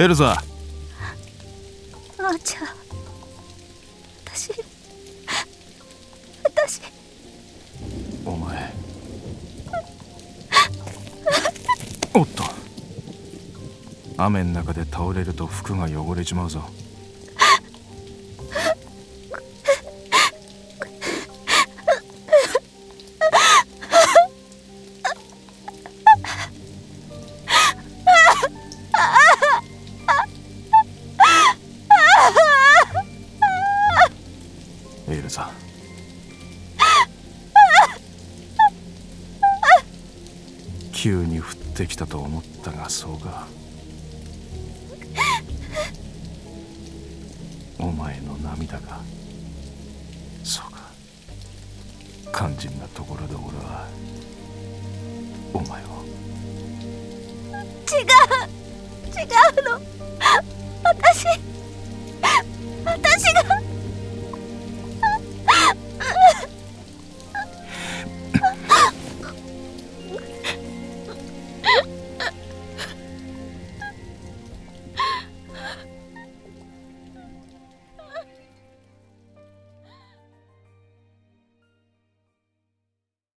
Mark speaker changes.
Speaker 1: エルザ
Speaker 2: あーちゃん私私。
Speaker 1: お前。おっと。雨の中で倒れると服が汚れちまうぞエルザ急に降ってきたと思ったがそうか。お前の涙が。そうか。肝心なところで俺はお前を。
Speaker 2: 違う。違うの。